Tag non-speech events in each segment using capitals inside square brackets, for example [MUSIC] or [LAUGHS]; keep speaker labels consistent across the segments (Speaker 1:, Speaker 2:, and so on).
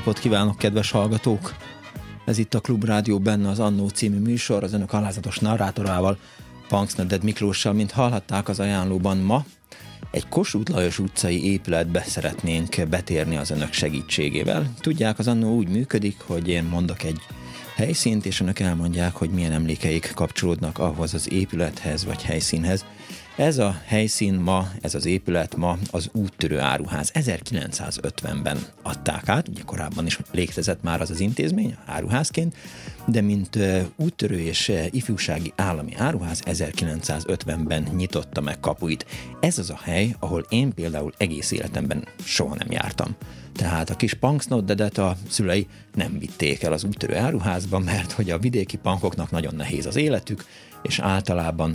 Speaker 1: Napot kívánok, kedves hallgatók! Ez itt a Klubrádió benne az Annó című műsor, az önök alázatos narrátorával, Punksneded Miklóssal, mint hallhatták az ajánlóban ma, egy Kossuth Lajos utcai épületbe szeretnénk betérni az önök segítségével. Tudják, az Annó úgy működik, hogy én mondok egy helyszínt, és önök elmondják, hogy milyen emlékeik kapcsolódnak ahhoz az épülethez vagy helyszínhez, ez a helyszín ma, ez az épület ma az úttörő áruház. 1950-ben adták át, ugye korábban is létezett már az az intézmény áruházként, de mint úttörő és ifjúsági állami áruház 1950-ben nyitotta meg kapuit. Ez az a hely, ahol én például egész életemben soha nem jártam. Tehát a kis punksnoddedet a szülei nem vitték el az úttörő áruházba, mert hogy a vidéki pankoknak nagyon nehéz az életük, és általában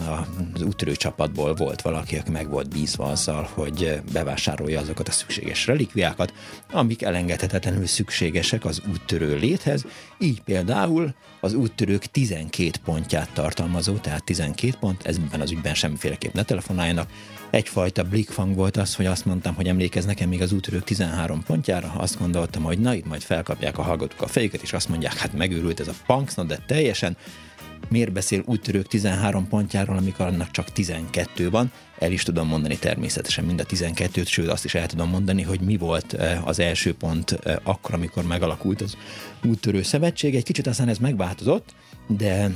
Speaker 1: az úttörő csapatból volt valaki, aki meg volt bízva azzal, hogy bevásárolja azokat a szükséges relikviákat, amik elengedhetetlenül szükségesek az úttörő léthez, így például az úttörők 12 pontját tartalmazó, tehát 12 pont, ezben az ügyben semmiféleképp ne telefonáljanak, egyfajta blikfang volt az, hogy azt mondtam, hogy emlékez nekem még az útörők 13 pontjára, azt gondoltam, hogy na itt majd felkapják a hallgatók a fejüket, és azt mondják, hát megőrült ez a punksnod, de teljesen miért beszél úttörők 13 pontjáról, amikor annak csak 12 van. El is tudom mondani természetesen mind a 12-t, sőt azt is el tudom mondani, hogy mi volt eh, az első pont eh, akkor, amikor megalakult az úttörő szövetség. Egy kicsit aztán ez megváltozott, de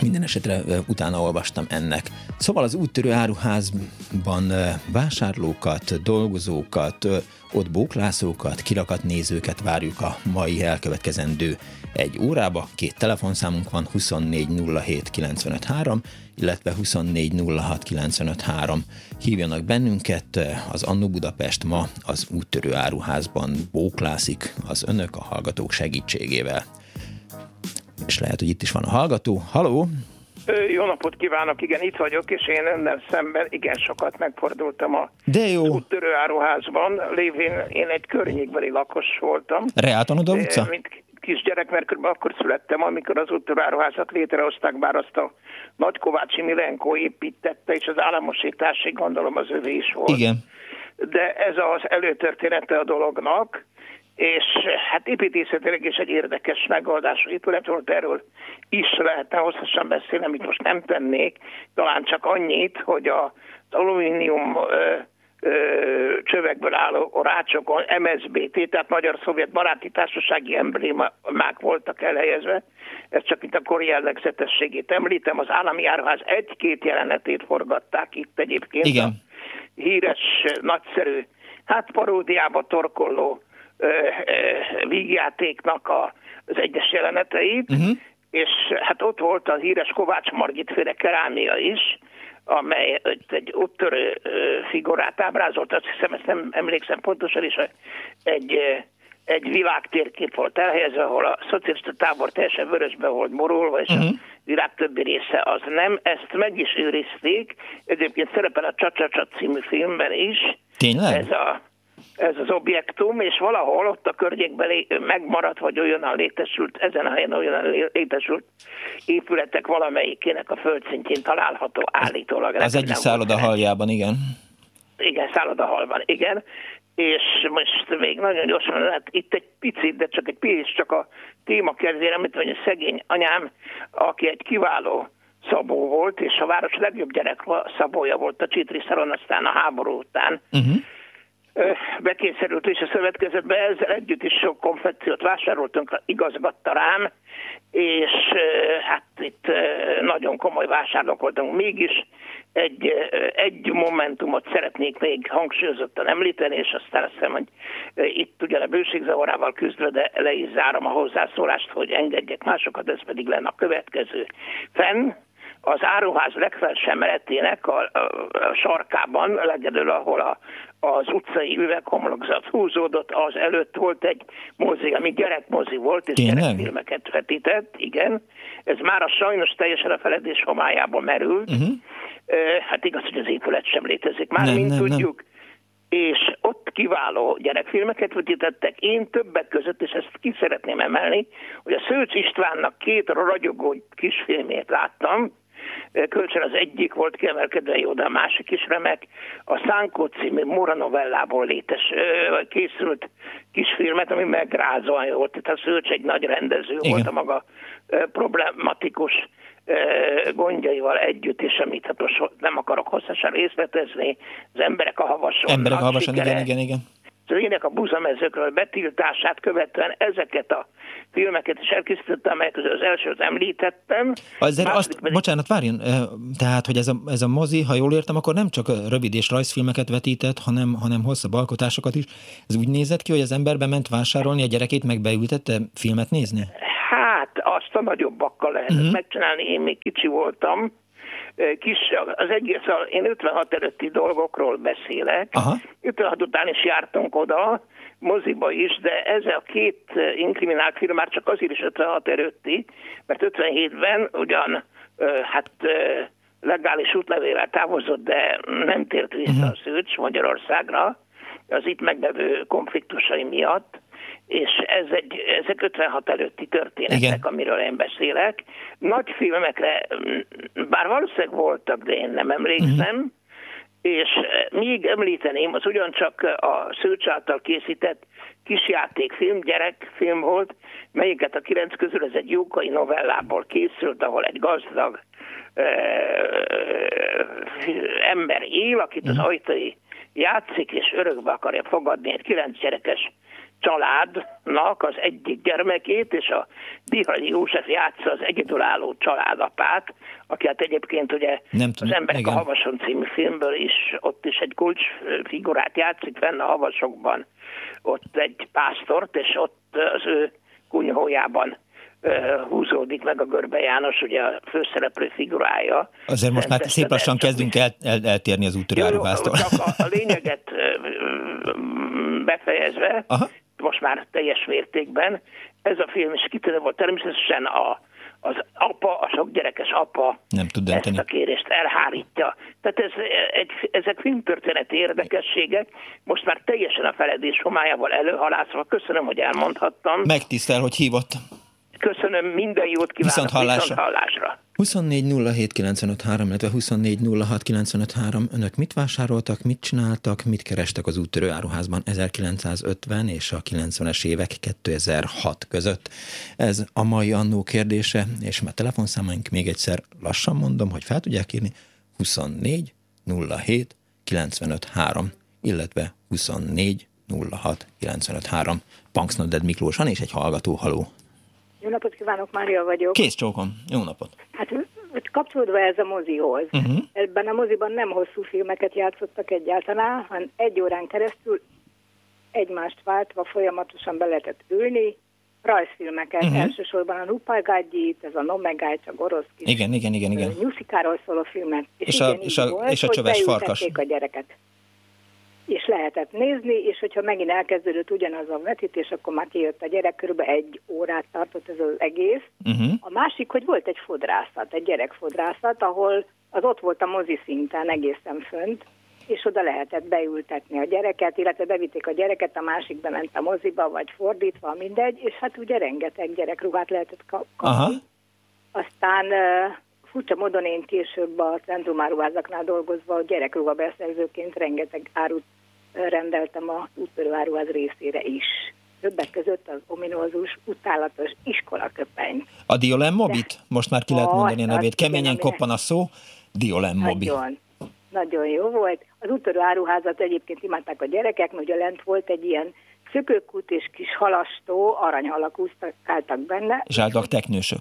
Speaker 1: minden esetre utána olvastam ennek. Szóval az úttörő áruházban vásárlókat, dolgozókat, ott bóklászókat, kirakat nézőket várjuk a mai elkövetkezendő egy órába. Két telefonszámunk van, 2407953, illetve 2406953. Hívjanak bennünket, az Annó Budapest ma az úttörő áruházban bóklászik az önök a hallgatók segítségével és lehet, hogy itt is van a hallgató. Haló!
Speaker 2: Jó napot kívánok, igen, itt vagyok, és én önnel szemben igen sokat megfordultam a
Speaker 1: De jó.
Speaker 2: úttörő áruházban, lévén én egy környékbeli lakos voltam.
Speaker 1: Reáton oda utca?
Speaker 2: Mint kisgyerek, mert kb. akkor születtem, amikor az úttörő áruházat létrehozták, bár azt a Nagykovácsi Milenko építette, és az államosítási gondolom az övé is volt.
Speaker 1: Igen.
Speaker 2: De ez az előtörténete a dolognak, és hát építészetileg is egy érdekes megoldású épület volt, erről is lehetne hosszasan beszélni, amit most nem tennék, talán csak annyit, hogy az alumínium ö, csövekből álló rácsokon MSBT, tehát Magyar-Szovjet Baráti Társasági emblémák voltak elhelyezve, ez csak itt a kor jellegzetességét említem, az állami áruház egy-két jelenetét forgatták itt egyébként.
Speaker 1: Igen.
Speaker 2: A híres, nagyszerű, hát paródiába torkolló vígjátéknak a, az egyes jeleneteit, uh-huh. és hát ott volt az híres Kovács Margit féle kerámia is, amely egy úttörő figurát ábrázolt, azt hiszem, ezt nem emlékszem pontosan is, egy, egy világtérkép volt elhelyezve, ahol a szocialista tábor teljesen vörösbe volt morulva, és uh-huh. a mhm. világ többi része az nem. Ezt meg is őrizték, egyébként szerepel a Csacsacsa című filmben is.
Speaker 1: Tényleg?
Speaker 2: Ez a ez az objektum, és valahol ott a környékben megmaradt, vagy olyan létesült, ezen a helyen olyan létesült épületek valamelyikének a földszintjén található állítólag.
Speaker 1: Az egyik szálloda haljában, igen.
Speaker 2: Igen, szálloda halban, igen. És most még nagyon gyorsan, hát itt egy picit, de csak egy picit, csak a téma kedvére, amit mondja, szegény anyám, aki egy kiváló szabó volt, és a város legjobb gyerek szabója volt a Csitri Szaron, aztán a háború után. Uh-huh bekényszerült és a szövetkezetbe, ezzel együtt is sok konfekciót vásároltunk, igazgatta rám, és hát itt nagyon komoly vásárlók voltunk. Mégis egy, egy momentumot szeretnék még hangsúlyozottan említeni, és aztán azt hiszem, hogy itt ugyan a bőségzavarával küzdve, de le is zárom a hozzászólást, hogy engedjek másokat, ez pedig lenne a következő. Fenn az áruház legfelső emeletének a, a, a sarkában, legedül, ahol a, az utcai üveghomlokzat húzódott, az előtt volt egy mozi, ami gyerekmozi volt, és Tényleg? gyerekfilmeket vetített, igen. Ez már a sajnos teljesen a feledés homályába merült. Uh-huh. Hát igaz, hogy az épület sem létezik. Már nem, mint nem, tudjuk, nem és ott kiváló gyerekfilmeket vetítettek. Én többek között, és ezt ki szeretném emelni, hogy a Szőcs Istvánnak két ragyogó kisfilmét láttam, Kölcsön az egyik volt kiemelkedve jó, de a másik is remek. A Szánkó című Mora novellából létes, készült kisfilmet, ami megrázóan jó volt. Tehát a Szőcs egy nagy rendező Igen. volt a maga problematikus gondjaival együtt, és amit hát nem akarok hosszasan részletezni, az emberek a havason.
Speaker 1: Emberek a havason, igen, igen, igen
Speaker 2: szőnyek a buzamezőkről betiltását követően ezeket a filmeket is elkészítettem, amelyek közül az elsőt említettem.
Speaker 1: Azért azt, pedig... bocsánat, várjon, tehát, hogy ez a, ez a mozi, ha jól értem, akkor nem csak rövid és rajzfilmeket vetített, hanem, hanem hosszabb alkotásokat is. Ez úgy nézett ki, hogy az ember bement vásárolni, a gyerekét meg beültette filmet nézni?
Speaker 2: Hát, azt a nagyobbakkal lehet uh-huh. megcsinálni. Én még kicsi voltam, kis, az egész, én 56 előtti dolgokról beszélek. Aha. 56 után is jártunk oda, moziba is, de ez a két inkriminált film már csak azért is 56 előtti, mert 57-ben ugyan hát legális útlevével távozott, de nem tért vissza uh-huh. a Szőcs Magyarországra az itt megbevő konfliktusai miatt, és ez egy, ezek 56 előtti történetek, Igen. amiről én beszélek. Nagy filmekre, bár valószínűleg voltak, de én nem emlékszem, uh-huh. és eh, még említeném, az ugyancsak a Szőcs által készített kisjátékfilm, gyerekfilm volt, melyiket a kilenc közül ez egy jókai novellából készült, ahol egy gazdag ö, eh, ember él, akit az mhm. ajtai játszik, és örökbe akarja fogadni egy kilenc gyerekes családnak az egyik gyermekét, és a Bihalyi József játsza az egyedülálló családapát, aki hát egyébként ugye Nem tudom, az Emberek igen. a Havason című filmből is, ott is egy kulcs figurát játszik fenn a Havasokban, ott egy pásztort, és ott az ő kunyhójában húzódik meg a Görbe János, ugye a főszereplő figurája.
Speaker 1: Azért most már szép lassan kezdünk el, el, eltérni az úttörőáruháztól.
Speaker 2: Csak a, a lényeget befejezve, Aha most már teljes mértékben. Ez a film is kitűnő volt. Természetesen a, az apa, a sok gyerekes apa
Speaker 1: nem tud dönteni.
Speaker 2: ezt a kérést elhárítja. Tehát ez, egy, ezek filmtörténeti érdekességek, most már teljesen a feledés homályával előhalászva. Köszönöm, hogy elmondhattam.
Speaker 1: Megtisztel, hogy hívott.
Speaker 2: Köszönöm, minden jót kívánok. Viszont hallásra. Viszont hallásra.
Speaker 1: 24 illetve 24 Önök mit vásároltak, mit csináltak, mit kerestek az úttörő áruházban 1950 és a 90-es évek 2006 között? Ez a mai annó kérdése, és mert telefonszámaink még egyszer lassan mondom, hogy fel tudják írni 24 07 95 3, illetve 24 06 95 3. Punksnodded Miklós, és egy hallgató, haló.
Speaker 3: Jó napot kívánok, Mária vagyok.
Speaker 1: Kész csókom, jó napot.
Speaker 3: Hát kapcsolódva ez a mozihoz. Uh-huh. Ebben a moziban nem hosszú filmeket játszottak egyáltalán, hanem egy órán keresztül egymást váltva folyamatosan be lehetett ülni, rajzfilmeket, uh-huh. elsősorban a Nupagágyit, ez a Nomegágy, a Goroszki.
Speaker 1: Igen, igen, igen, igen.
Speaker 3: Nyuszikáról szóló filmet.
Speaker 1: És, és, a, és, a, volt, és a csöves farkas.
Speaker 3: a gyereket és lehetett nézni, és hogyha megint elkezdődött ugyanaz a vetítés, akkor már kijött a gyerek, körülbelül egy órát tartott ez az egész. Uh-huh. A másik, hogy volt egy fodrászat, egy gyerekfodrászat, ahol az ott volt a mozi szinten egészen fönt, és oda lehetett beültetni a gyereket, illetve bevitték a gyereket, a másik bement a moziba, vagy fordítva, mindegy, és hát ugye rengeteg gyerekruhát lehetett kapni. Aha. Aztán furcsa módon én később a centrumáruházaknál dolgozva gyerekruha beszerzőként rengeteg árut rendeltem a úttörőáruház részére is. Többek között az ominózus, utálatos iskolaköpenyt.
Speaker 1: A Diolem Mobit? Most már ki lehet mondani a nevét. Keményen koppan a szó. Diolem Mobi.
Speaker 3: Nagyon. nagyon jó volt. Az úttörő áruházat egyébként imádták a gyerekek, mert ugye lent volt egy ilyen szökőkút és kis halastó, aranyhalak úsztakáltak benne.
Speaker 1: És álltak teknősök.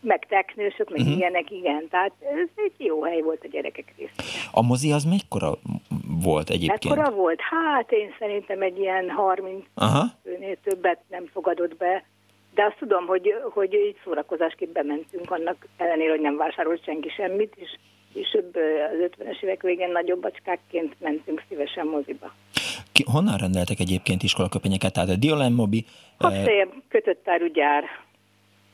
Speaker 3: Meg teknősök, meg uh-huh. ilyenek, igen. Tehát ez egy jó hely volt a gyerekek részére.
Speaker 1: A mozi az mekkora volt egyébként?
Speaker 3: Mekkora volt? Hát én szerintem egy ilyen 30 Aha. főnél többet nem fogadott be. De azt tudom, hogy, hogy így szórakozásként bementünk annak ellenére, hogy nem vásárolt senki semmit, és később az 50-es évek végén nagyobb bacskákként mentünk szívesen moziba.
Speaker 1: Ki, honnan rendeltek egyébként iskolaköpenyeket? Tehát a Diolen Mobi...
Speaker 3: A eh, kötött gyár.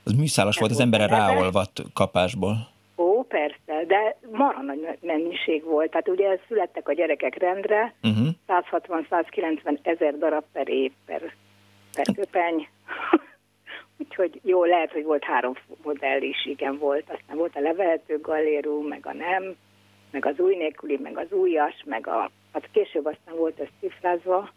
Speaker 1: Az műszálas volt, az emberre ráolvadt kapásból.
Speaker 3: Ó, persze, de mara nagy mennyiség volt. Tehát ugye születtek a gyerekek rendre, uh-huh. 160-190 ezer darab per év per, per köpeny. [LAUGHS] Úgyhogy jó, lehet, hogy volt három modell is, igen volt. Aztán volt a levehető galérú, meg a nem, meg az új nélküli, meg az újas, meg a, hát később aztán volt ez cifrázva,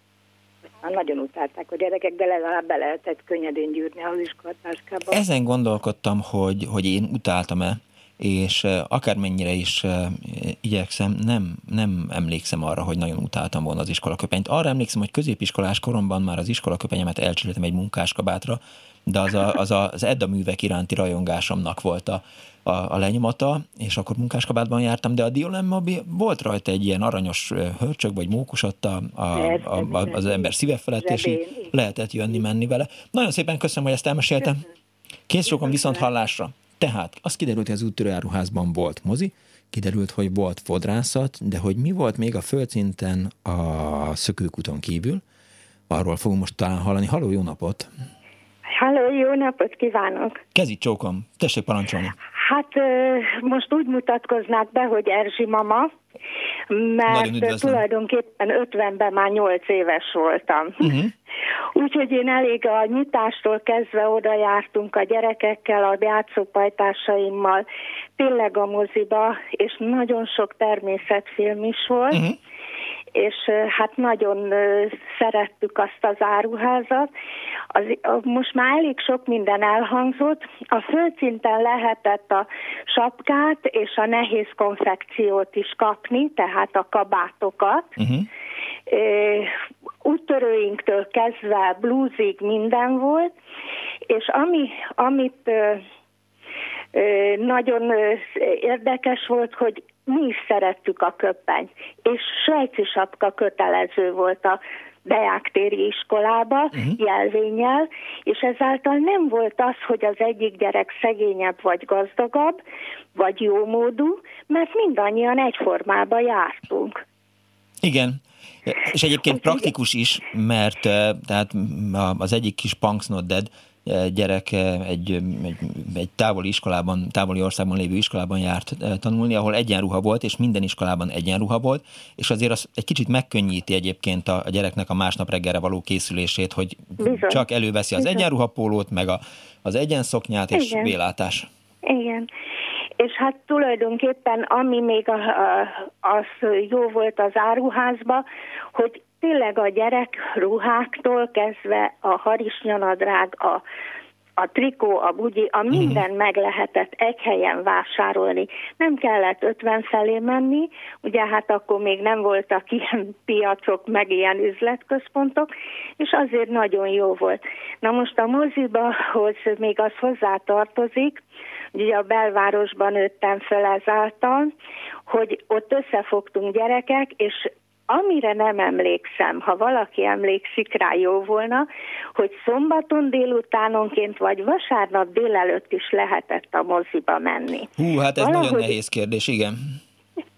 Speaker 3: aztán nagyon utálták a gyerekek, de legalább be lehetett könnyedén gyűrni az iskolatáskába.
Speaker 1: Ezen gondolkodtam, hogy, hogy én utáltam-e, és akármennyire is igyekszem, nem, nem emlékszem arra, hogy nagyon utáltam volna az iskolaköpenyt. Arra emlékszem, hogy középiskolás koromban már az iskolaköpenyemet elcsültem egy munkáskabátra, de az, a, az, a, az Edda művek iránti rajongásomnak volt a, a, a lenyomata, és akkor munkáskabátban jártam, de a Diolemmobi volt rajta egy ilyen aranyos hörcsög, vagy mókus ott a, a, a, a, az ember szíve felett, és így lehetett jönni-menni vele. Nagyon szépen köszönöm, hogy ezt elmeséltem. Kész sokan viszont hallásra. Tehát az kiderült, hogy az úttörőáruházban volt mozi, kiderült, hogy volt fodrászat, de hogy mi volt még a földszinten a szökőkuton kívül, arról fogunk most talán hallani. Haló, jó napot!
Speaker 4: Halló, jó napot kívánok!
Speaker 1: Kezi csókom, tessék parancsolni.
Speaker 4: Hát most úgy mutatkoznák be, hogy Erzsi mama, mert tulajdonképpen 50-ben már 8 éves voltam. Uh-huh. [LAUGHS] Úgyhogy én elég a nyitástól kezdve oda jártunk a gyerekekkel, a játszópajtásaimmal, tényleg a moziba, és nagyon sok természetfilm is volt. Uh-huh és hát nagyon szerettük azt az áruházat. Az, most már elég sok minden elhangzott. A földszinten lehetett a sapkát és a nehéz konfekciót is kapni, tehát a kabátokat. Uh-huh. Úttörőinktől kezdve blúzig minden volt, és ami, amit nagyon érdekes volt, hogy mi is szerettük a köpenyt, és svejci sapka kötelező volt a Deáktéri iskolába uh-huh. jelvényel, és ezáltal nem volt az, hogy az egyik gyerek szegényebb vagy gazdagabb, vagy jómódú, mert mindannyian egyformába jártunk.
Speaker 1: Igen, és egyébként praktikus is, mert tehát az egyik kis Punks Not Dead gyerek egy, egy, egy távoli iskolában, távoli országban lévő iskolában járt tanulni, ahol egyenruha volt, és minden iskolában egyenruha volt, és azért az egy kicsit megkönnyíti egyébként a, a gyereknek a másnap reggelre való készülését, hogy Bizony. csak előveszi az Bizony. egyenruhapólót, meg a, az egyenszoknyát, és Igen. vélátás.
Speaker 4: Igen. És hát tulajdonképpen ami még a, a, az jó volt az áruházba, hogy tényleg a gyerek ruháktól kezdve a harisnyanadrág, a, a trikó, a bugyi, a minden uh-huh. meg lehetett egy helyen vásárolni. Nem kellett 50 felé menni, ugye hát akkor még nem voltak ilyen [LAUGHS] piacok, meg ilyen üzletközpontok, és azért nagyon jó volt. Na most a moziba hoz még az hozzá tartozik, ugye a belvárosban nőttem fel ezáltal, hogy ott összefogtunk gyerekek, és amire nem emlékszem, ha valaki emlékszik rá, jó volna, hogy szombaton délutánonként vagy vasárnap délelőtt is lehetett a moziba menni.
Speaker 1: Hú, hát ez Valahogy... nagyon nehéz kérdés, igen.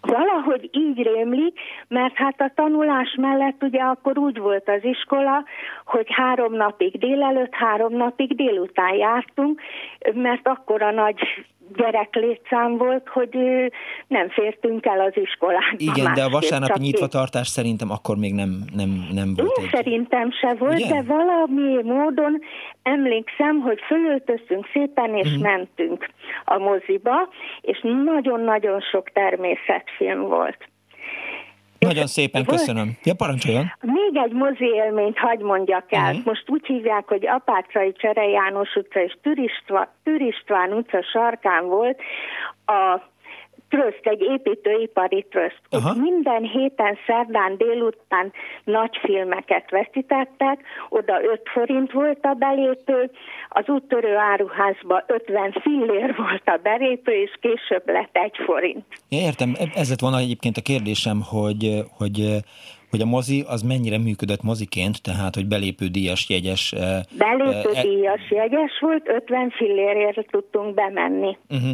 Speaker 4: Valahogy így rémlik, mert hát a tanulás mellett ugye akkor úgy volt az iskola, hogy három napig délelőtt, három napig délután jártunk, mert akkor a nagy gyerek létszám volt, hogy nem fértünk el az iskolába.
Speaker 1: Igen, de a vasárnapi nyitvatartás szerintem akkor még nem, nem, nem volt.
Speaker 4: Én egy... szerintem se volt, Ugye? de valami módon emlékszem, hogy fölöltöztünk szépen, és uh-huh. mentünk a moziba, és nagyon-nagyon sok természetfilm volt.
Speaker 1: Nagyon szépen köszönöm. Ja, parancsoljon.
Speaker 4: Még egy mozi élményt hagy mondjak el. Uh-huh. Most úgy hívják, hogy Apácai Csere János utca és Türistván utca sarkán volt a tröszt, egy építőipari tröszt. Ott minden héten szerdán délután nagy filmeket veszítettek, oda 5 forint volt a belépő, az úttörő áruházba 50 fillér volt a belépő, és később lett egy forint.
Speaker 1: Értem, ez lett volna egyébként a kérdésem, hogy, hogy hogy a mozi az mennyire működött moziként, tehát hogy belépő díjas jegyes...
Speaker 4: Belépő e, díjas jegyes volt, 50 fillérért tudtunk bemenni. Uh-huh.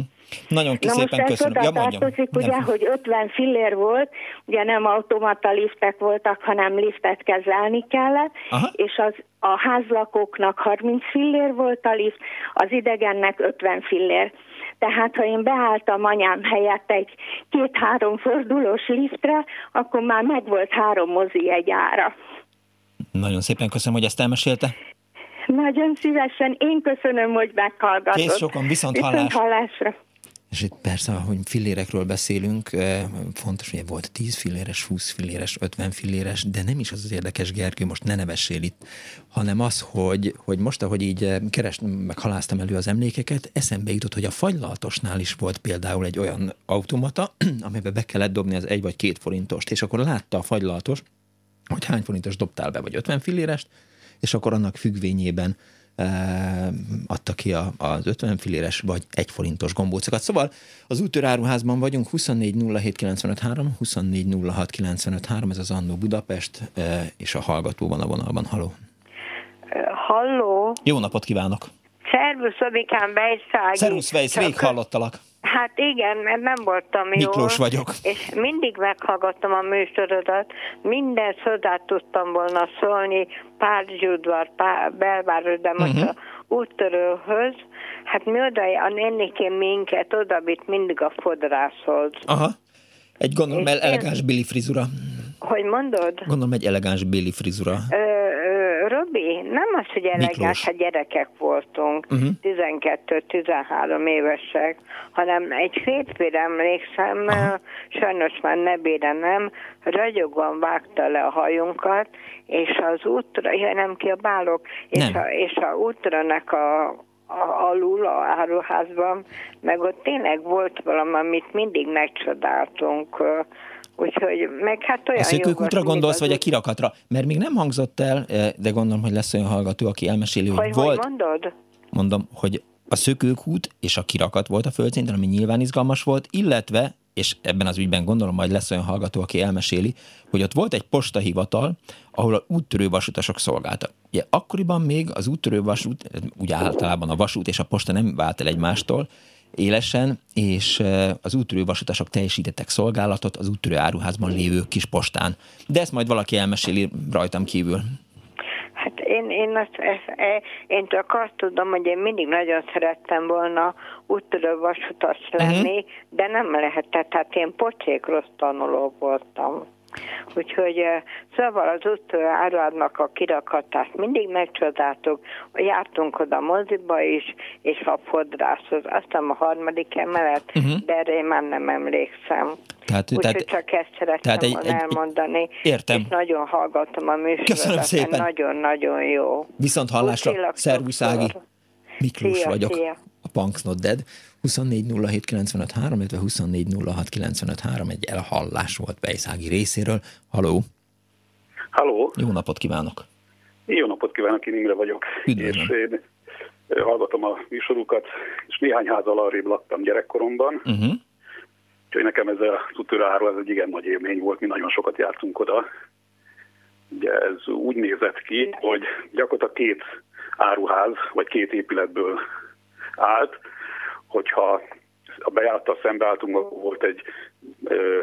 Speaker 1: Nagyon Na most köszönöm.
Speaker 4: Ja, tartozik, ugye, nem. hogy 50 fillér volt, ugye nem automata liftek voltak, hanem liftet kezelni kellett, Aha. és az a házlakóknak 30 fillér volt a lift, az idegennek 50 fillér. Tehát ha én beálltam anyám helyett egy két-három fordulós liftre, akkor már megvolt három mozi egy ára.
Speaker 1: Nagyon szépen köszönöm, hogy ezt elmesélte.
Speaker 4: Nagyon szívesen. Én köszönöm, hogy meghallgatott.
Speaker 1: Kész sokan, viszont, viszont hallásra. És itt persze, hogy fillérekről beszélünk, fontos, hogy volt 10 filléres, 20 filléres, 50 filléres, de nem is az az érdekes, Gergő, most ne nevessél itt, hanem az, hogy, hogy most, ahogy így kerestem, meg haláztam elő az emlékeket, eszembe jutott, hogy a fagylaltosnál is volt például egy olyan automata, [CLEARS THROAT] amiben be kellett dobni az egy vagy két forintost, és akkor látta a fagylaltos, hogy hány forintos dobtál be, vagy 50 fillérest, és akkor annak függvényében adta ki a, az 50 filéres vagy egy forintos gombócokat. Szóval az útőráruházban vagyunk, 2407953, 2406953, ez az Annó Budapest, és a hallgató van a vonalban. Haló!
Speaker 5: Halló!
Speaker 1: Jó napot kívánok!
Speaker 5: Szervusz, Abikám, Bejszági!
Speaker 1: Szervusz, Vejsz, rég hallottalak!
Speaker 5: Hát igen, mert nem voltam
Speaker 1: jó. Miklós vagyok.
Speaker 5: És mindig meghallgattam a műsorodat, minden szodát tudtam volna szólni, Párizsudvar, belvárosban, de most uh-huh. a úttörőhöz, hát mi oda, a nénikén minket oda mindig a fodrászhoz.
Speaker 1: Aha. Egy gondolom el elegáns Billy frizura.
Speaker 5: Hogy mondod?
Speaker 1: Gondolom egy elegáns Billy frizura.
Speaker 5: Ö, ö, Robi, nem az, hogy elegáns, ha gyerekek voltunk, uh-huh. Mhm. 12-13 évesek, hanem egy férfire emlékszem, uh-huh. sajnos már ne nem, ragyogóan vágta le a hajunkat, és az útra, ja nem kiabálok, és nem. a, és a útranak a, a, alul a áruházban, meg ott tényleg volt valami, amit mindig megcsodáltunk, Úgyhogy meg hát olyan
Speaker 1: A szökőkútra gondolsz, vagy a kirakatra? Mert még nem hangzott el, eh, de gondolom, hogy lesz olyan hallgató, aki elmeséli, hogy, hogy volt...
Speaker 5: Hogy mondod?
Speaker 1: Mondom, hogy a szökőkút és a kirakat volt a földszinten, ami nyilván izgalmas volt, illetve, és ebben az ügyben gondolom majd lesz olyan hallgató, aki elmeséli, hogy ott volt egy postahivatal, ahol a úttörő vasutasok szolgáltak. Ugye akkoriban még az úttörő vasút, ugye általában a vasút és a posta nem vált el egymástól, élesen, és az úttörő vasutasok teljesítettek szolgálatot az úttörő áruházban lévő kis postán. De ezt majd valaki elmeséli rajtam kívül.
Speaker 5: Hát én, én, azt, e, én csak azt tudom, hogy én mindig nagyon szerettem volna úttörő vasutas lenni, uh-huh. de nem lehetett, hát én pocsék rossz tanuló voltam. Úgyhogy eh, szóval az út áruháznak a kirakatát mindig megcsodáltuk, jártunk oda moziba is, és a fodrászhoz, aztán a harmadik emelet, uh-huh. de erre én már nem emlékszem. Tehát, Úgyhogy tehát, csak ezt szerettem tehát egy, egy, elmondani.
Speaker 1: Értem.
Speaker 5: És nagyon hallgatom a műsorodat.
Speaker 1: Köszönöm szépen.
Speaker 5: Nagyon-nagyon jó.
Speaker 1: Viszont hallásra. Szervusz Ági. Miklós szia, vagyok. Szia. A Punks Not Dead. 24 illetve 24 egy elhallás volt Bejszági részéről. Haló!
Speaker 6: Haló!
Speaker 1: Jó napot kívánok!
Speaker 6: Jó napot kívánok, én Imre vagyok.
Speaker 1: Üdvözlöm. És én
Speaker 6: hallgatom a műsorukat, és néhány házal arrébb laktam gyerekkoromban. Uh-huh. Úgyhogy nekem ez a utőráról ez egy igen nagy élmény volt, mi nagyon sokat jártunk oda. Ugye ez úgy nézett ki, hogy gyakorlatilag két áruház, vagy két épületből állt, hogyha a bejárta szembeálltunk, volt egy ö,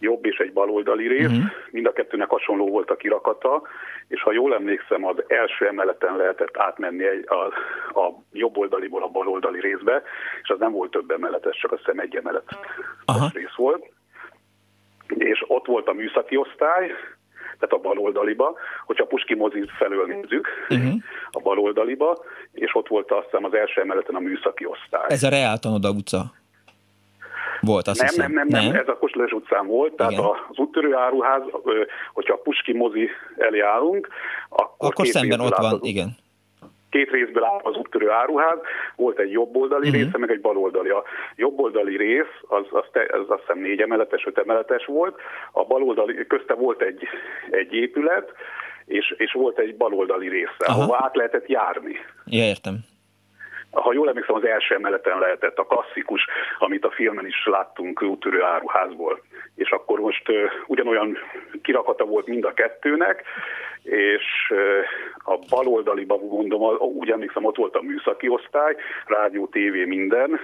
Speaker 6: jobb és egy baloldali rész, uh-huh. mind a kettőnek hasonló volt a kirakata, és ha jól emlékszem, az első emeleten lehetett átmenni a, a jobb oldaliból a baloldali részbe, és az nem volt több emeletes, csak azt hiszem egy emeletes rész volt. És ott volt a műszaki osztály, tehát a baloldaliba, hogyha Puski mozi felől nézzük, uh-huh. a baloldaliba, és ott volt azt hiszem az első emeleten a műszaki osztály.
Speaker 1: Ez a Reál Tanoda utca? Volt, azt
Speaker 6: nem,
Speaker 1: hiszem.
Speaker 6: nem, nem, nem, ez a Kosles utcán volt, Igen. tehát az úttörő áruház, hogyha a Puski mozi elé állunk, akkor,
Speaker 1: akkor szemben ott van, igen.
Speaker 6: Két részből áll az úttörő áruház, volt egy jobboldali uh-huh. része, meg egy baloldali. A jobboldali rész, az, az, te, az azt hiszem négy emeletes, öt emeletes volt, a baloldali, közte volt egy, egy épület, és, és volt egy baloldali része, Aha. ahova át lehetett járni.
Speaker 1: Ja, értem
Speaker 6: ha jól emlékszem, az első emeleten lehetett a klasszikus, amit a filmen is láttunk úttörő áruházból. És akkor most uh, ugyanolyan kirakata volt mind a kettőnek, és uh, a baloldaliban mondom, úgy emlékszem, ott volt a műszaki osztály, rádió, tévé, minden.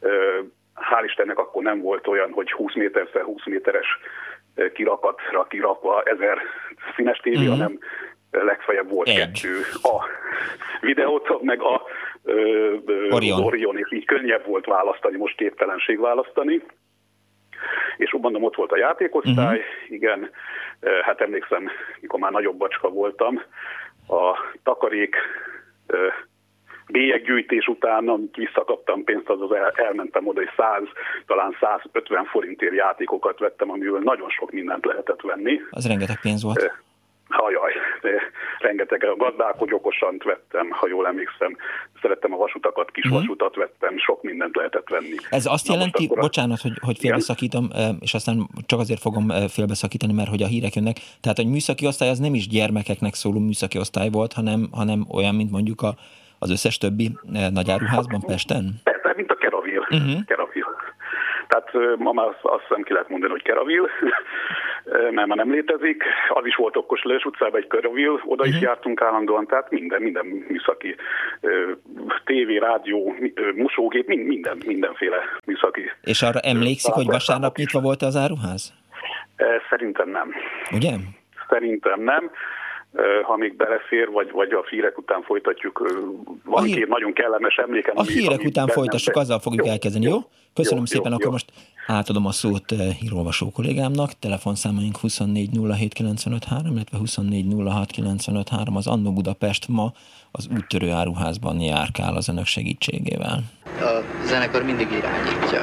Speaker 6: Uh, hál' Istennek akkor nem volt olyan, hogy 20 méter 20 méteres kirakatra kirakva ezer színes tévé, mm-hmm. hanem legfeljebb volt Egy. kettő. A videót, meg a ö, ö, Orion. Orion, és így könnyebb volt választani, most képtelenség választani. És mondom, ott volt a játékosztály, uh-huh. igen, hát emlékszem, mikor már nagyobb bacska voltam, a takarék bélyeggyűjtés után, amit visszakaptam pénzt, az, az el, elmentem oda, és 100, talán 150 forintért játékokat vettem, amiből nagyon sok mindent lehetett venni.
Speaker 1: Az rengeteg pénz volt.
Speaker 6: Rengeteg a gazdálkodj okosan vettem, ha jól emlékszem. Szerettem a vasutakat, kis uh-huh. vasutat vettem, sok mindent lehetett venni.
Speaker 1: Ez azt Na jelenti, akkor bocsánat, hogy, hogy félbeszakítom, igen? és aztán csak azért fogom félbeszakítani, mert hogy a hírek jönnek. Tehát, hogy műszaki osztály az nem is gyermekeknek szóló műszaki osztály volt, hanem, hanem olyan, mint mondjuk a, az összes többi nagyáruházban Pesten?
Speaker 6: Persze, mint a Keravil. Uh-huh. Keravil. Tehát ma már azt hiszem ki lehet mondani, hogy Keravil, mert már nem létezik. Az is volt okos Lős utcában egy Keravil, oda is mhm. jártunk állandóan, tehát minden, minden műszaki tévé, rádió, mosógép, minden, mindenféle műszaki.
Speaker 1: És arra emlékszik, hogy vasárnap nyitva volt az áruház?
Speaker 6: Szerintem nem.
Speaker 1: Ugye?
Speaker 6: Szerintem nem ha még belefér, vagy, vagy a hírek után folytatjuk. Van hír... két nagyon kellemes emlékem.
Speaker 1: A hírek ami után folytassuk, azzal fogjuk jó, elkezdeni, jó? Köszönöm jó, szépen, jó, akkor jó. most átadom a szót hírolvasó kollégámnak. Telefonszámaink 2407953, illetve 2406953. Az Annó Budapest ma az úttörő áruházban járkál az önök segítségével.
Speaker 7: A zenekar mindig irányítja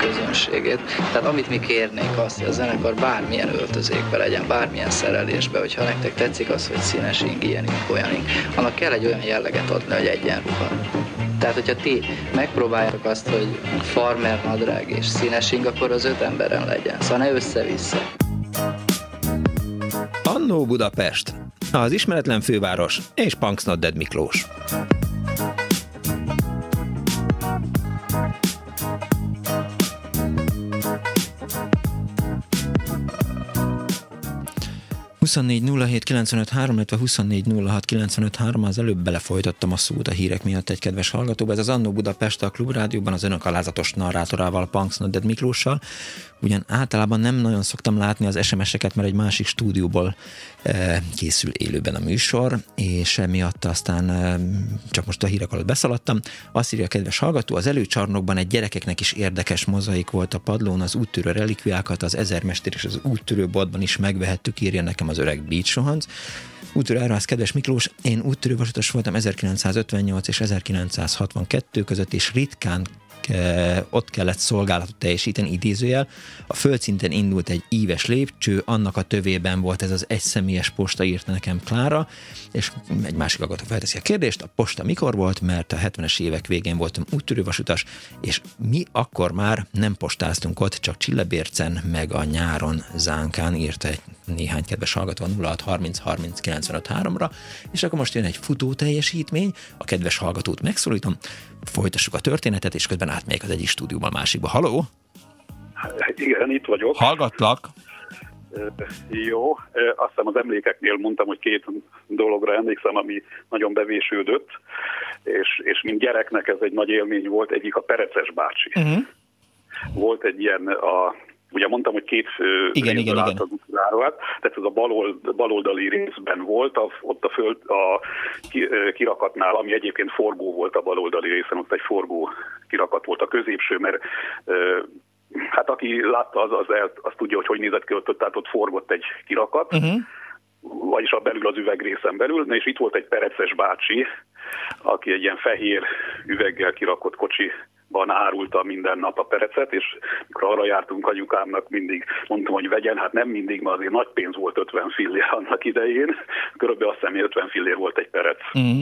Speaker 7: közönségét. Tehát amit mi kérnénk azt, hogy a zenekar bármilyen öltözékbe legyen, bármilyen szerelésbe, hogyha nektek tetszik az, hogy színes ing, ilyen ing, olyan annak kell egy olyan jelleget adni, hogy egyenruha. Tehát, hogyha ti megpróbáljátok azt, hogy farmer nadrág és színes ing, akkor az öt emberen legyen. Szóval ne össze-vissza.
Speaker 1: Annó Budapest, az ismeretlen főváros és Punks Dead Miklós. 24 illetve 24 az előbb belefolytottam a szót a hírek miatt egy kedves hallgatóba. Ez az Annó Budapest a Klubrádióban az önök alázatos narrátorával, Punks Nodded Miklóssal. Ugyan általában nem nagyon szoktam látni az SMS-eket, mert egy másik stúdióból e, készül élőben a műsor, és emiatt aztán e, csak most a hírek alatt beszaladtam. Azt írja a kedves hallgató, az előcsarnokban egy gyerekeknek is érdekes mozaik volt a padlón, az úttörő relikviákat, az ezermester és az úttörő boltban is megvehettük, írja nekem az öreg Beach Sohanc. Úttörő Árász, kedves Miklós, én úttörő voltam 1958 és 1962 között, és ritkán ott kellett szolgálatot teljesíteni, idézőjel. A földszinten indult egy íves lépcső, annak a tövében volt ez az egyszemélyes posta, írta nekem Klára, és egy másik hallgató felteszi a kérdést, a posta mikor volt, mert a 70-es évek végén voltam úttörővasutas, és mi akkor már nem postáztunk ott, csak Csillebércen, meg a nyáron Zánkán írta egy néhány kedves hallgató 0630 30 95 3-ra, és akkor most jön egy futó teljesítmény, a kedves hallgatót megszólítom, folytassuk a történetet, és közben átmegyek az egyik stúdióban a másikba. Haló?
Speaker 6: Igen, itt vagyok.
Speaker 1: Hallgatlak.
Speaker 6: Jó, azt hiszem az emlékeknél mondtam, hogy két dologra emlékszem, ami nagyon bevésődött, és, és mint gyereknek ez egy nagy élmény volt, egyik a Pereces bácsi. Uh-huh. Volt egy ilyen a Ugye mondtam, hogy két
Speaker 1: igen, igen, igen. az
Speaker 6: utcáról, tehát ez a balold, baloldali részben volt, a, ott a, föld, a kirakatnál, ami egyébként forgó volt a baloldali részen, ott egy forgó kirakat volt a középső, mert hát aki látta, az, az, el, az tudja, hogy hogy nézett ki ott, tehát ott forgott egy kirakat, uh-huh. vagyis a belül az üvegrészen belül, és itt volt egy pereces bácsi, aki egy ilyen fehér üveggel kirakott kocsi ban árulta minden nap a perecet, és mikor arra jártunk anyukámnak, mindig mondtam, hogy vegyen, hát nem mindig, mert azért nagy pénz volt 50 fillér annak idején, körülbelül azt hiszem 50 fillér volt egy perec. Mm.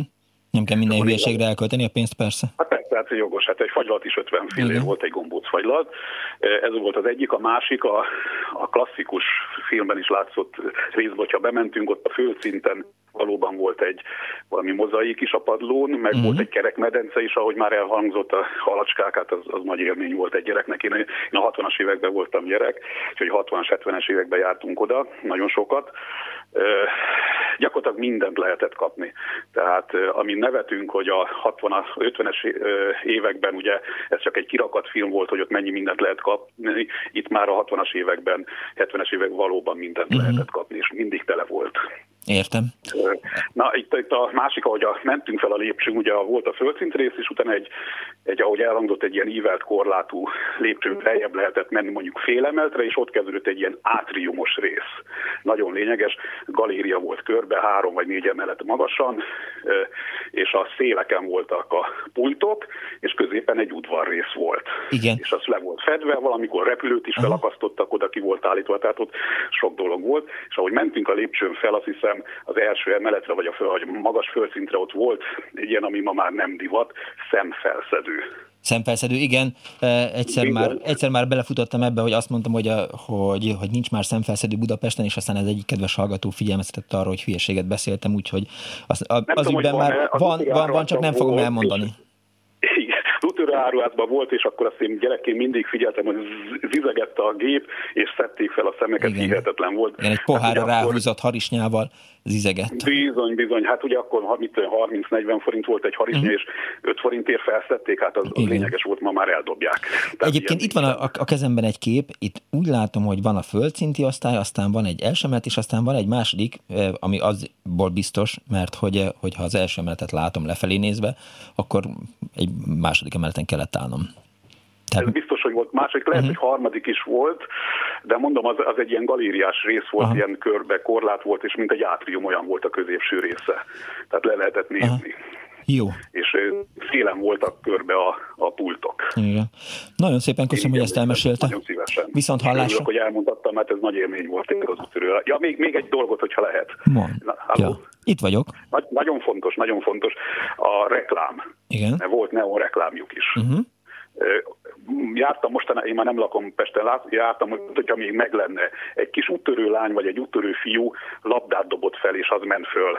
Speaker 1: Nem kell minden hülyeségre elkölteni a pénzt, persze.
Speaker 6: Hát persze, hát jogos, hát egy fagylat is 50 fillér volt, egy gombóc fagylat. Ez volt az egyik, a másik, a, a klasszikus filmben is látszott részben, hogyha bementünk, ott a földszinten valóban volt egy valami mozaik is a padlón, meg uh-huh. volt egy kerekmedence is, ahogy már elhangzott a halacskák, hát az, az nagy élmény volt egy gyereknek. Én, én a 60-as években voltam gyerek, úgyhogy 60-as, 70-es években jártunk oda, nagyon sokat. Gyakorlatilag mindent lehetett kapni. Tehát ami nevetünk, hogy a 60 50-es években ugye ez csak egy kirakat film volt, hogy ott mennyi mindent lehet kapni, itt már a 60-as években, 70-es évek valóban mindent uh-huh. lehetett kapni, és mindig tele volt.
Speaker 1: Értem.
Speaker 6: Na, itt, itt a másik, ahogy a, mentünk fel a lépcsőn, ugye volt a földszint rész, és utána egy, egy ahogy elhangzott, egy ilyen ívelt korlátú lépcsőn feljebb lehetett menni mondjuk félemeltre, és ott kezdődött egy ilyen átriumos rész. Nagyon lényeges, galéria volt körbe, három vagy négy emelet magasan, és a széleken voltak a pultok, és középen egy udvarrész volt.
Speaker 1: Igen.
Speaker 6: És az le volt fedve, valamikor repülőt is felakasztottak, oda ki volt állítva, tehát ott sok dolog volt, és ahogy mentünk a lépcsőn fel, azt hiszem az első emeletre, vagy a, föl, vagy a magas földszintre ott volt egy ilyen, ami ma már nem divat, szemfelszedő.
Speaker 1: Szemfelszedő, igen. Egyszer igen. már, egyszer már belefutottam ebbe, hogy azt mondtam, hogy, a, hogy, hogy nincs már szemfelszedő Budapesten, és aztán ez egyik kedves hallgató figyelmeztetett arra, hogy hülyeséget beszéltem, úgyhogy az, az, az ügyben már van, van, van, csak nem fogom elmondani.
Speaker 6: Igen, útőrőáruházban volt, és akkor azt én gyerekként mindig figyeltem, hogy zizegett a gép, és szedték fel a szemeket, Igen. hihetetlen volt.
Speaker 1: Igen, egy pohárra hát, ráhúzott harisnyával zizegett.
Speaker 6: Bizony, bizony, hát ugye akkor 30-40 forint volt egy harisnya, uh-huh. és 5 forintért felszették, hát az, az lényeges volt, ma már eldobják.
Speaker 1: Tehát Egyébként itt van a, a kezemben egy kép, itt úgy látom, hogy van a földszinti osztály, aztán van egy első emelet, és aztán van egy második, ami azból biztos, mert hogy, hogyha az első emeletet látom lefelé nézve, akkor egy második emeleten kellett állnom.
Speaker 6: Tehát... Ez biztos, hogy volt második, lehet, uh-huh. hogy harmadik is volt, de mondom, az, az egy ilyen galériás rész volt, uh-huh. ilyen körbe korlát volt, és mint egy átrium olyan volt a középső része. Tehát le lehetett nézni. Uh-huh.
Speaker 1: Jó.
Speaker 6: És szélen voltak körbe a, a pultok.
Speaker 1: Igen. Nagyon szépen köszönöm, hogy ezt elmesélte.
Speaker 6: Nagyon szívesen.
Speaker 1: Viszont hallásra. Örülök,
Speaker 6: hogy elmondhattam, mert ez nagy élmény volt az útörő. Ja, még, még egy dolgot, hogyha lehet.
Speaker 1: Mond. Na, ja. Itt vagyok.
Speaker 6: Nagy, nagyon fontos, nagyon fontos. A reklám.
Speaker 1: Igen.
Speaker 6: Volt neon reklámjuk is.
Speaker 1: Uh-huh
Speaker 6: jártam mostanában, én már nem lakom Pesten, jártam, hogyha még meg lenne, egy kis úttörő lány vagy egy úttörő fiú labdát dobott fel, és az ment föl.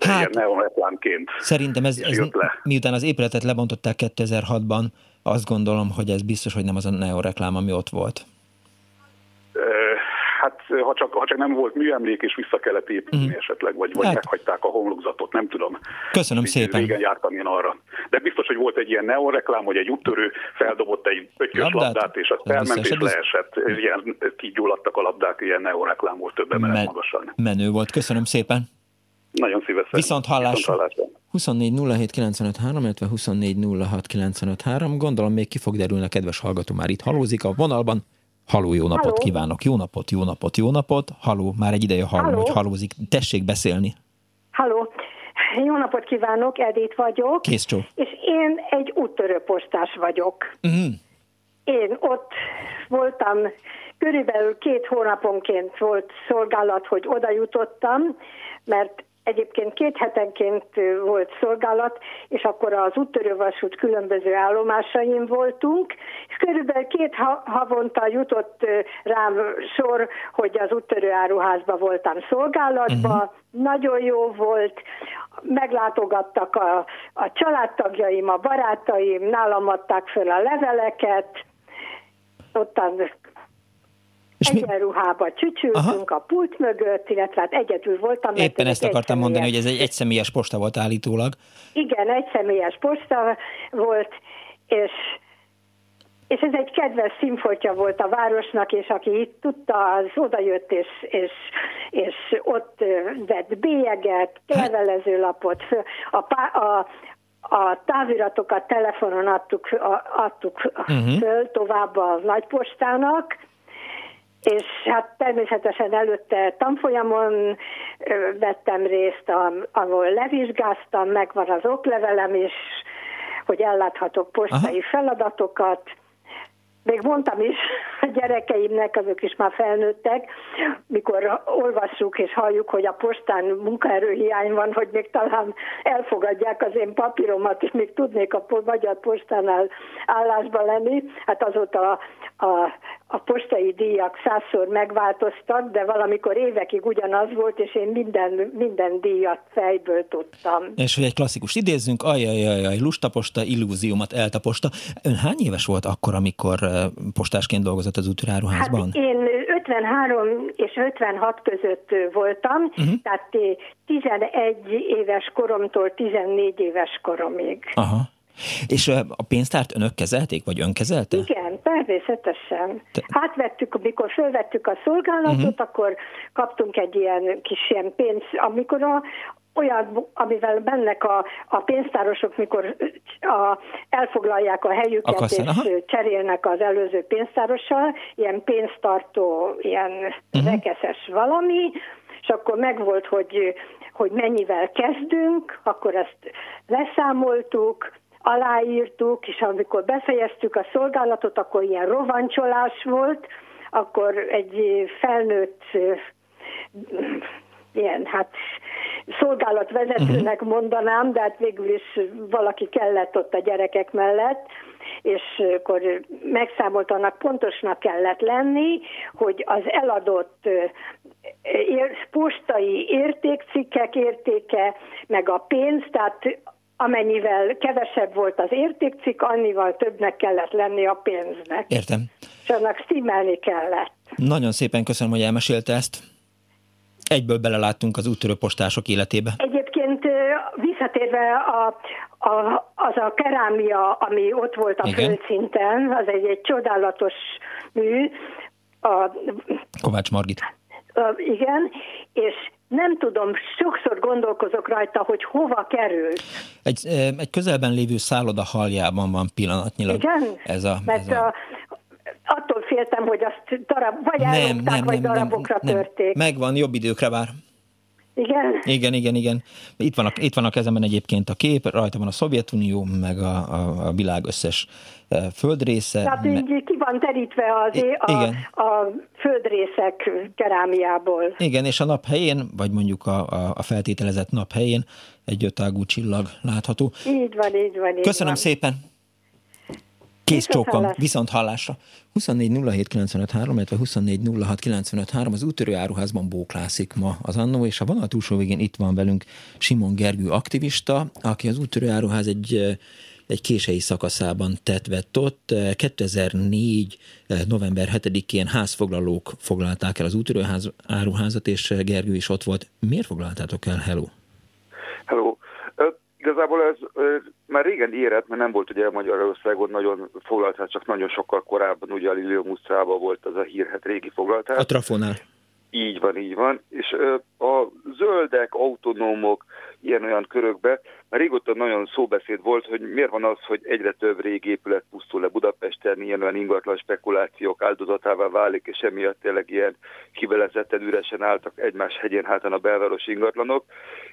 Speaker 6: Hát, ilyen reklámként.
Speaker 1: Szerintem ez, ez miután az épületet lebontották 2006-ban, azt gondolom, hogy ez biztos, hogy nem az a neoreklám, ami ott volt
Speaker 6: ha csak, ha csak nem volt műemlék, és vissza kellett építeni mm. esetleg, vagy, vagy hát. meghagyták a homlokzatot, nem tudom.
Speaker 1: Köszönöm szépen.
Speaker 6: Régen jártam én arra. De biztos, hogy volt egy ilyen neonreklám, hogy egy úttörő feldobott egy pöttyös labdát, és azt elment és leesett. Ilyen kigyulladtak a labdák, ilyen neonreklám volt több emelet Men- magasan.
Speaker 1: Menő volt, köszönöm szépen.
Speaker 6: Nagyon szívesen.
Speaker 1: Viszont hallásra. 24 07 95 3, illetve 24 06 95 3. Gondolom még ki fog derülni a kedves hallgató már itt halózik a vonalban. Haló, jó napot Halló. kívánok, jó napot, jó napot, jó napot. Haló, már egy ideje hallom, Halló. hogy halózik. Tessék beszélni.
Speaker 8: Halló, jó napot kívánok, Edith vagyok.
Speaker 1: Kész csó.
Speaker 8: És én egy úttörőpostás vagyok.
Speaker 1: Uh-huh.
Speaker 8: Én ott voltam, körülbelül két hónaponként volt szolgálat, hogy oda jutottam, mert Egyébként két hetenként volt szolgálat, és akkor az úttörővasút különböző állomásain voltunk, és körülbelül két havonta jutott rám sor, hogy az úttörőáruházban voltam szolgálatban, uh-huh. nagyon jó volt, meglátogattak a, a családtagjaim, a barátaim, nálam adták föl a leveleket, ottan egyenruhába csücsültünk Aha. a pult mögött, illetve hát egyedül voltam.
Speaker 1: Éppen ezt akartam mondani, hogy ez egy egyszemélyes posta volt állítólag.
Speaker 8: Igen, egyszemélyes posta volt, és és ez egy kedves színfoltja volt a városnak, és aki itt tudta, az odajött, és, és, és ott vett bélyeget, hát- levelezőlapot, a, a, a táviratokat telefonon adtuk, adtuk uh-huh. föl tovább a nagypostának, és hát természetesen előtte tanfolyamon vettem részt, ahol levizsgáztam, megvan az oklevelem is, hogy elláthatok postai Aha. feladatokat, még mondtam is [LAUGHS] a gyerekeimnek, azok is már felnőttek, mikor olvassuk és halljuk, hogy a postán munkaerőhiány van, hogy még talán elfogadják az én papíromat, és még tudnék a magyar postánál állásba lenni. Hát azóta a, a, a postai díjak százszor megváltoztak, de valamikor évekig ugyanaz volt, és én minden, minden díjat fejből tudtam.
Speaker 1: És hogy egy klasszikus idézzünk, ajajajaj, lustaposta, illúziómat eltaposta. Ön hány éves volt akkor, amikor postásként dolgozott az útráruházban? Hát
Speaker 8: én 53 és 56 között voltam, uh-huh. tehát 11 éves koromtól 14 éves koromig.
Speaker 1: Aha. És a pénztárt önök kezelték, vagy ön kezelte?
Speaker 8: Igen, természetesen. Te... vettük, amikor fölvettük a szolgálatot, uh-huh. akkor kaptunk egy ilyen kis ilyen pénzt, amikor a, olyan, amivel mennek a, a pénztárosok, mikor a, elfoglalják a helyüket Akasztán, és aha. cserélnek az előző pénztárossal, ilyen pénztartó, ilyen uh-huh. rekeszes valami, és akkor megvolt, hogy, hogy mennyivel kezdünk, akkor ezt leszámoltuk, aláírtuk, és amikor befejeztük a szolgálatot, akkor ilyen rovancsolás volt, akkor egy felnőtt ilyen, hát szolgálatvezetőnek mhm. mondanám, de hát végül is valaki kellett ott a gyerekek mellett, és akkor megszámolt annak pontosnak kellett lenni, hogy az eladott postai értékcikkek értéke, meg a pénz, tehát amennyivel kevesebb volt az értékcikk, annival többnek kellett lenni a pénznek.
Speaker 1: Értem.
Speaker 8: És annak stimmelni kellett.
Speaker 1: Nagyon szépen köszönöm, hogy elmesélte ezt. Egyből beleláttunk az úttörő postások életébe.
Speaker 8: Egyébként visszatérve a, a, az a kerámia, ami ott volt a Igen. földszinten, az egy, egy csodálatos mű. A,
Speaker 1: Kovács Margit.
Speaker 8: A, igen, és nem tudom, sokszor gondolkozok rajta, hogy hova kerül.
Speaker 1: Egy, egy közelben lévő szálloda haljában van pillanatnyilag.
Speaker 8: Igen?
Speaker 1: Ez a,
Speaker 8: Mert ez a... a attól féltem, hogy azt darab, vagy nem, elrúgták, nem, vagy nem, darabokra nem, törték.
Speaker 1: Megvan, jobb időkre vár.
Speaker 8: Igen?
Speaker 1: Igen, igen, igen. Itt van, a, itt van a kezemben egyébként a kép, rajta van a Szovjetunió, meg a, a, a világ összes e, földrésze.
Speaker 8: Tehát így ki van terítve az a, igen. a földrészek kerámiából.
Speaker 1: Igen, és a nap helyén, vagy mondjuk a, a, a feltételezett nap helyén egy ötágú csillag látható.
Speaker 8: Így van, így van. Így
Speaker 1: Köszönöm
Speaker 8: van.
Speaker 1: szépen! Kész csókom, viszont hallásra. 24 illetve 24 az útörő áruházban bóklászik ma az annó, és a vonal túlsó végén itt van velünk Simon Gergő aktivista, aki az útörő áruház egy egy kései szakaszában tett vett ott. 2004. november 7-én házfoglalók foglalták el az útörőház áruházat, és Gergő is ott volt. Miért foglaltátok el? Hello!
Speaker 9: Hello! Igazából ez már régen érett, mert nem volt ugye Magyarországon nagyon foglaltás, csak nagyon sokkal korábban ugye a Lilium utcában volt az a hírhet régi foglaltás.
Speaker 1: A Trafonál.
Speaker 9: Így van, így van. És a zöldek, autonómok, ilyen-olyan körökbe régóta nagyon szóbeszéd volt, hogy miért van az, hogy egyre több régi épület pusztul le Budapesten, ilyen-olyan ingatlan spekulációk áldozatává válik, és emiatt tényleg ilyen kivelezetten üresen álltak egymás hegyén hátán a belváros ingatlanok.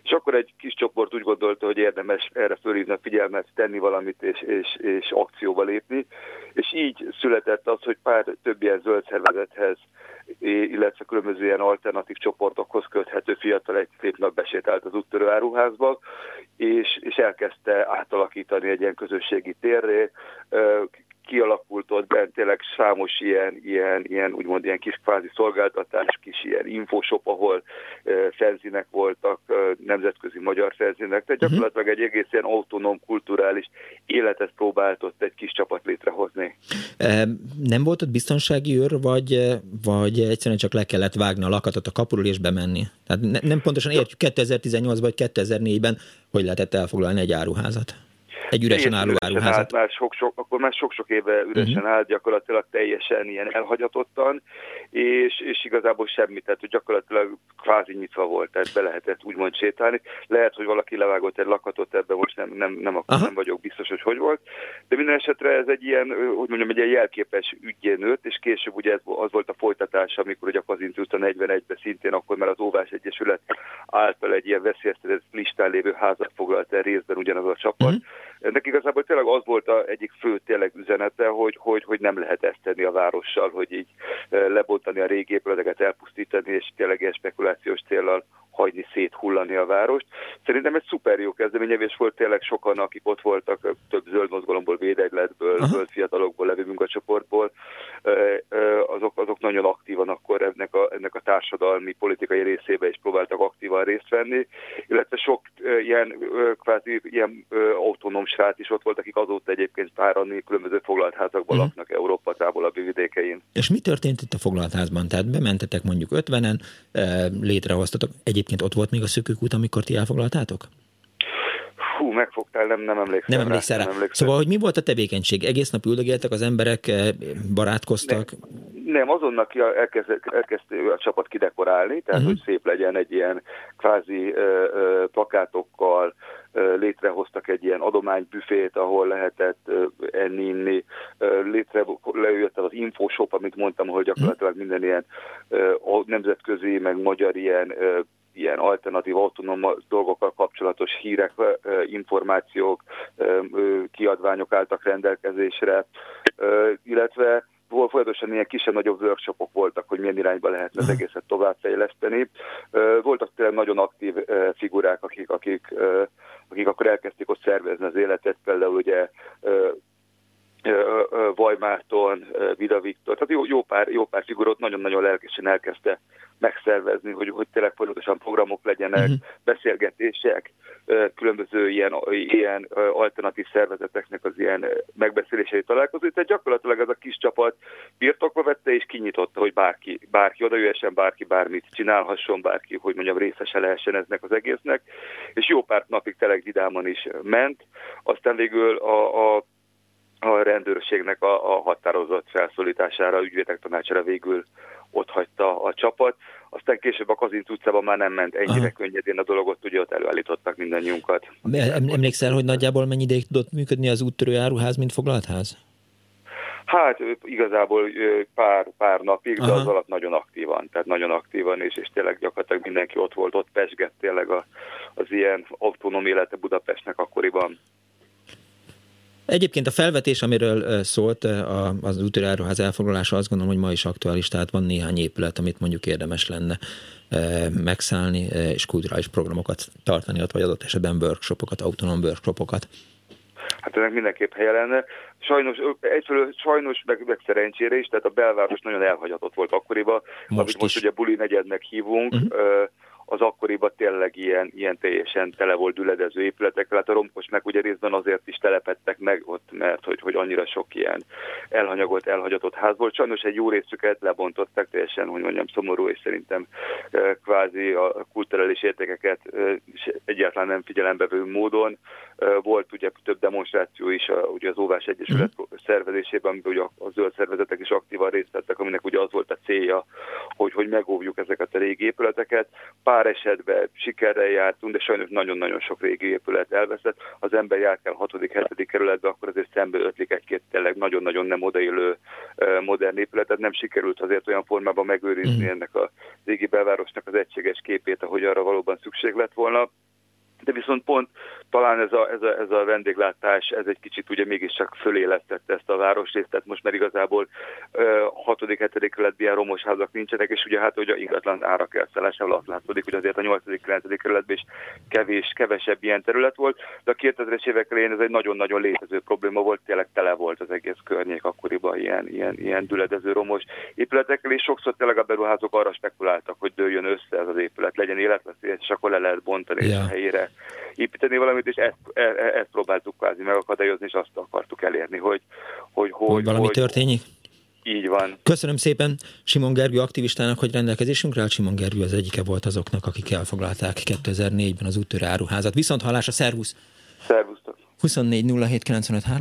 Speaker 9: És akkor egy kis csoport úgy gondolta, hogy érdemes erre fölhívni a figyelmet, tenni valamit és, és, és akcióba lépni. És így született az, hogy pár több ilyen zöld szervezethez illetve különböző ilyen alternatív csoportokhoz köthető fiatal egy szép nap besétált az úttörő áruházba, és, és elkezdte átalakítani egy ilyen közösségi térré, kialakult ott bent tényleg számos ilyen, ilyen, ilyen úgymond ilyen kis kvázi szolgáltatás, kis ilyen infoshop, ahol felzinek voltak, nemzetközi magyar felzinek, tehát mhm. gyakorlatilag egy egész ilyen autonóm, kulturális életet próbált ott egy kis csapat létrehozni.
Speaker 1: Nem volt ott biztonsági őr, vagy, vagy egyszerűen csak le kellett vágni a lakatot a kapuról és bemenni? Tehát ne, nem pontosan értjük 2018-ban vagy 2004-ben, hogy lehetett elfoglalni egy áruházat? Egy üresen álló áruházat. Állt,
Speaker 9: már sok, sok, akkor már sok-sok éve üresen uh-huh. állt, gyakorlatilag teljesen ilyen elhagyatottan, és, és igazából semmit, tehát hogy gyakorlatilag kvázi nyitva volt, tehát be lehetett úgymond sétálni. Lehet, hogy valaki levágott egy lakatot ebbe, most nem, nem, nem, akkor nem vagyok biztos, hogy hogy volt. De minden esetre ez egy ilyen, hogy mondjam, egy ilyen jelképes ügyén nőtt, és később ugye ez, az volt a folytatás, amikor ugye a Kazinci utca 41-ben szintén akkor már az Óvás Egyesület által egy ilyen veszélyeztetett listán lévő házat foglalt el részben ugyanaz a csapat. Uh-huh Ennek igazából tényleg az volt a egyik fő tényleg üzenete, hogy, hogy, hogy nem lehet ezt tenni a várossal, hogy így lebontani a régi épületeket, elpusztítani, és tényleg ilyen spekulációs célral hagyni széthullani a várost. Szerintem egy szuper jó kezdeményezés volt, tényleg sokan, akik ott voltak, több zöld mozgalomból, védegyletből, zöld fiatalokból, levő munkacsoportból, azok, azok nagyon aktívan akkor ennek a, ennek a társadalmi, politikai részébe is próbáltak aktívan részt venni, illetve sok ilyen kvázi ilyen autonóm srác is ott volt, akik azóta egyébként páran különböző foglaltházakban uh-huh. laknak Európa távolabbi vidékein.
Speaker 1: És mi történt itt a foglaltházban? Tehát bementetek mondjuk ötvenen, létrehoztatok egy egyébként ott volt még a szökőkút, amikor ti elfoglaltátok?
Speaker 9: Hú, megfogtál, nem, nem emlékszem.
Speaker 1: Nem emlékszel rá. Nem emlékszem. Szóval, hogy mi volt a tevékenység? Egész nap üldögéltek az emberek, eh, barátkoztak?
Speaker 9: Nem, nem azonnal ki elkezd, elkezdte a csapat kidekorálni, tehát uh-huh. hogy szép legyen egy ilyen kvázi ö, ö, plakátokkal, ö, létrehoztak egy ilyen adománybüfét, ahol lehetett enni, inni, létre lejött az infoshop, amit mondtam, hogy gyakorlatilag minden ilyen nemzetközi, meg magyar ilyen ilyen alternatív autonóm dolgokkal kapcsolatos hírek, információk, kiadványok álltak rendelkezésre, illetve volt folyamatosan ilyen kisebb-nagyobb workshopok voltak, hogy milyen irányba lehetne az egészet továbbfejleszteni. Voltak tényleg nagyon aktív figurák, akik, akik, akik akkor elkezdték ott szervezni az életet, például ugye Vajmárton, Vida Viktor, tehát jó, jó pár, jó pár figurot nagyon-nagyon lelkesen elkezdte megszervezni, hogy, hogy tényleg folyamatosan programok legyenek, uh-huh. beszélgetések, különböző ilyen, ilyen alternatív szervezeteknek az ilyen megbeszélései találkozó. Tehát gyakorlatilag ez a kis csapat birtokba vette és kinyitotta, hogy bárki, bárki odajöhessen, bárki bármit csinálhasson, bárki, hogy mondjam, részese lehessen eznek az egésznek. És jó pár napig tényleg vidáman is ment. Aztán végül a, a a rendőrségnek a, a határozott felszólítására, ügyvédek tanácsára végül ott hagyta a csapat. Aztán később a Kazinc utcában már nem ment ennyire Aha. könnyedén a dologot, ugye ott előállítottak mindannyiunkat.
Speaker 1: Emlékszel, hogy nagyjából mennyi ideig tudott működni az úttörő áruház, mint foglaltház?
Speaker 9: Hát igazából pár, pár napig, de Aha. az alatt nagyon aktívan, tehát nagyon aktívan, és, és tényleg gyakorlatilag mindenki ott volt, ott pesgett tényleg a, az ilyen autonóm élete Budapestnek akkoriban.
Speaker 1: Egyébként a felvetés, amiről szólt az útiráruház elfoglalása, azt gondolom, hogy ma is aktuális, tehát van néhány épület, amit mondjuk érdemes lenne megszállni, és kulturális programokat tartani ott, vagy adott esetben workshopokat, autonóm workshopokat.
Speaker 9: Hát ennek mindenképp helye lenne. Sajnos, egyfelől sajnos, meg, meg szerencsére is, tehát a belváros nagyon elhagyatott volt akkoriban, most amit most ugye Buli negyednek hívunk, uh-huh az akkoriban tényleg ilyen, ilyen teljesen tele volt düledező épületekkel. Hát a romkos meg ugye részben azért is telepettek meg ott, mert hogy, hogy annyira sok ilyen elhanyagolt, elhagyatott ház volt. Sajnos egy jó részüket lebontották teljesen, hogy mondjam, szomorú, és szerintem kvázi a kulturális értékeket egyáltalán nem figyelembe módon. Volt ugye több demonstráció is a, ugye az Óvás Egyesület mm. szervezésében, amiben ugye a, a zöld szervezetek is aktívan részt vettek, aminek ugye az volt a célja, hogy, hogy megóvjuk ezeket a régi épületeket. Pár pár esetben sikerrel jártunk, de sajnos nagyon-nagyon sok régi épület elveszett. Az ember jár kell 6.-7. kerületbe, akkor azért szembe ötlik egy-két tényleg nagyon-nagyon nem odaillő modern épületet. Nem sikerült azért olyan formában megőrizni mm. ennek a régi belvárosnak az egységes képét, ahogy arra valóban szükség lett volna de viszont pont talán ez a, ez, a, ez a vendéglátás, ez egy kicsit ugye mégiscsak fölélesztette ezt a városrészt, tehát most már igazából 6.-7. kerületben ilyen romos házak nincsenek, és ugye hát ugye ingatlan árak elszállásával azt látszódik, hogy azért a 8.-9. kerületben is kevés, kevesebb ilyen terület volt, de a 2000-es évek elején ez egy nagyon-nagyon létező probléma volt, tényleg tele volt az egész környék akkoriban ilyen, ilyen, ilyen düledező romos épületekkel, és sokszor tényleg a beruházók arra spekuláltak, hogy dőljön össze ez az épület, legyen életveszélyes, és akkor le lehet bontani ja. és a helyére építeni valamit, és ezt, e, e, ezt próbáltuk kvázi megakadályozni, és azt akartuk elérni, hogy... Hogy, hogy,
Speaker 1: hogy valami hogy, történik?
Speaker 9: Így van.
Speaker 1: Köszönöm szépen Simon Gergő aktivistának, hogy rendelkezésünkre állt. Simon Gergő az egyike volt azoknak, akik elfoglalták 2004-ben az úttörő áruházat. Viszont hallásra, szervusz!
Speaker 9: Szervusztok!
Speaker 1: 24 07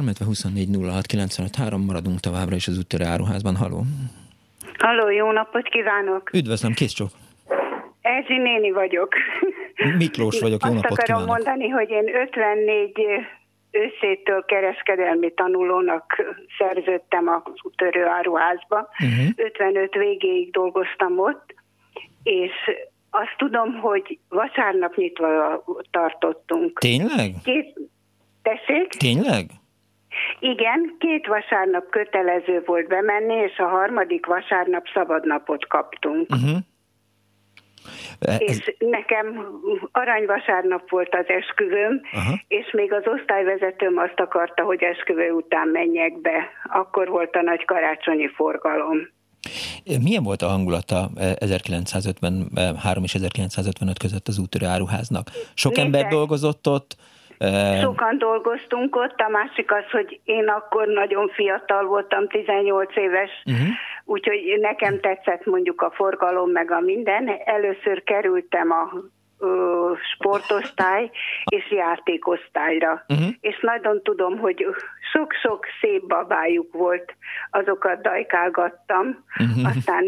Speaker 1: illetve 24 maradunk továbbra is az úttörő áruházban. Haló!
Speaker 10: Halló, jó napot kívánok!
Speaker 1: Üdvözlöm, kész csók!
Speaker 10: Erzsi néni vagyok.
Speaker 1: Miklós vagyok, jó napot
Speaker 10: Azt akarom
Speaker 1: kívánok.
Speaker 10: mondani, hogy én 54 őszétől kereskedelmi tanulónak szerződtem a áruházba. Uh-huh. 55 végéig dolgoztam ott, és azt tudom, hogy vasárnap nyitva tartottunk.
Speaker 1: Tényleg?
Speaker 10: Két, Tessék?
Speaker 1: Tényleg?
Speaker 10: Igen, két vasárnap kötelező volt bemenni, és a harmadik vasárnap szabadnapot kaptunk. Uh-huh. És nekem aranyvasárnap volt az esküvőm, Aha. és még az osztályvezetőm azt akarta, hogy esküvő után menjek be. Akkor volt a nagy karácsonyi forgalom.
Speaker 1: Milyen volt a hangulata 1953 és 1955 között az úttörő áruháznak? Sok Nézze, ember dolgozott ott?
Speaker 10: Sokan dolgoztunk ott, a másik az, hogy én akkor nagyon fiatal voltam, 18 éves, uh-huh. úgyhogy nekem tetszett mondjuk a forgalom meg a minden. Először kerültem a ö, sportosztály és játékosztályra. Uh-huh. És nagyon tudom, hogy sok-sok szép babájuk volt, azokat dajkálgattam, uh-huh. aztán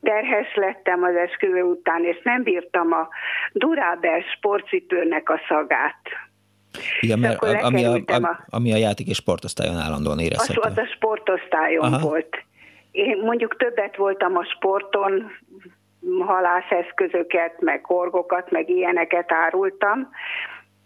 Speaker 10: terhes lettem az esküvő után, és nem bírtam a Durabel sportcipőnek a szagát.
Speaker 1: Igen, mert a, ami, a, a, ami a játék és sportosztályon állandóan érezhető.
Speaker 10: Az, az a sportosztályon Aha. volt. Én mondjuk többet voltam a sporton, halászeszközöket, meg horgokat, meg ilyeneket árultam,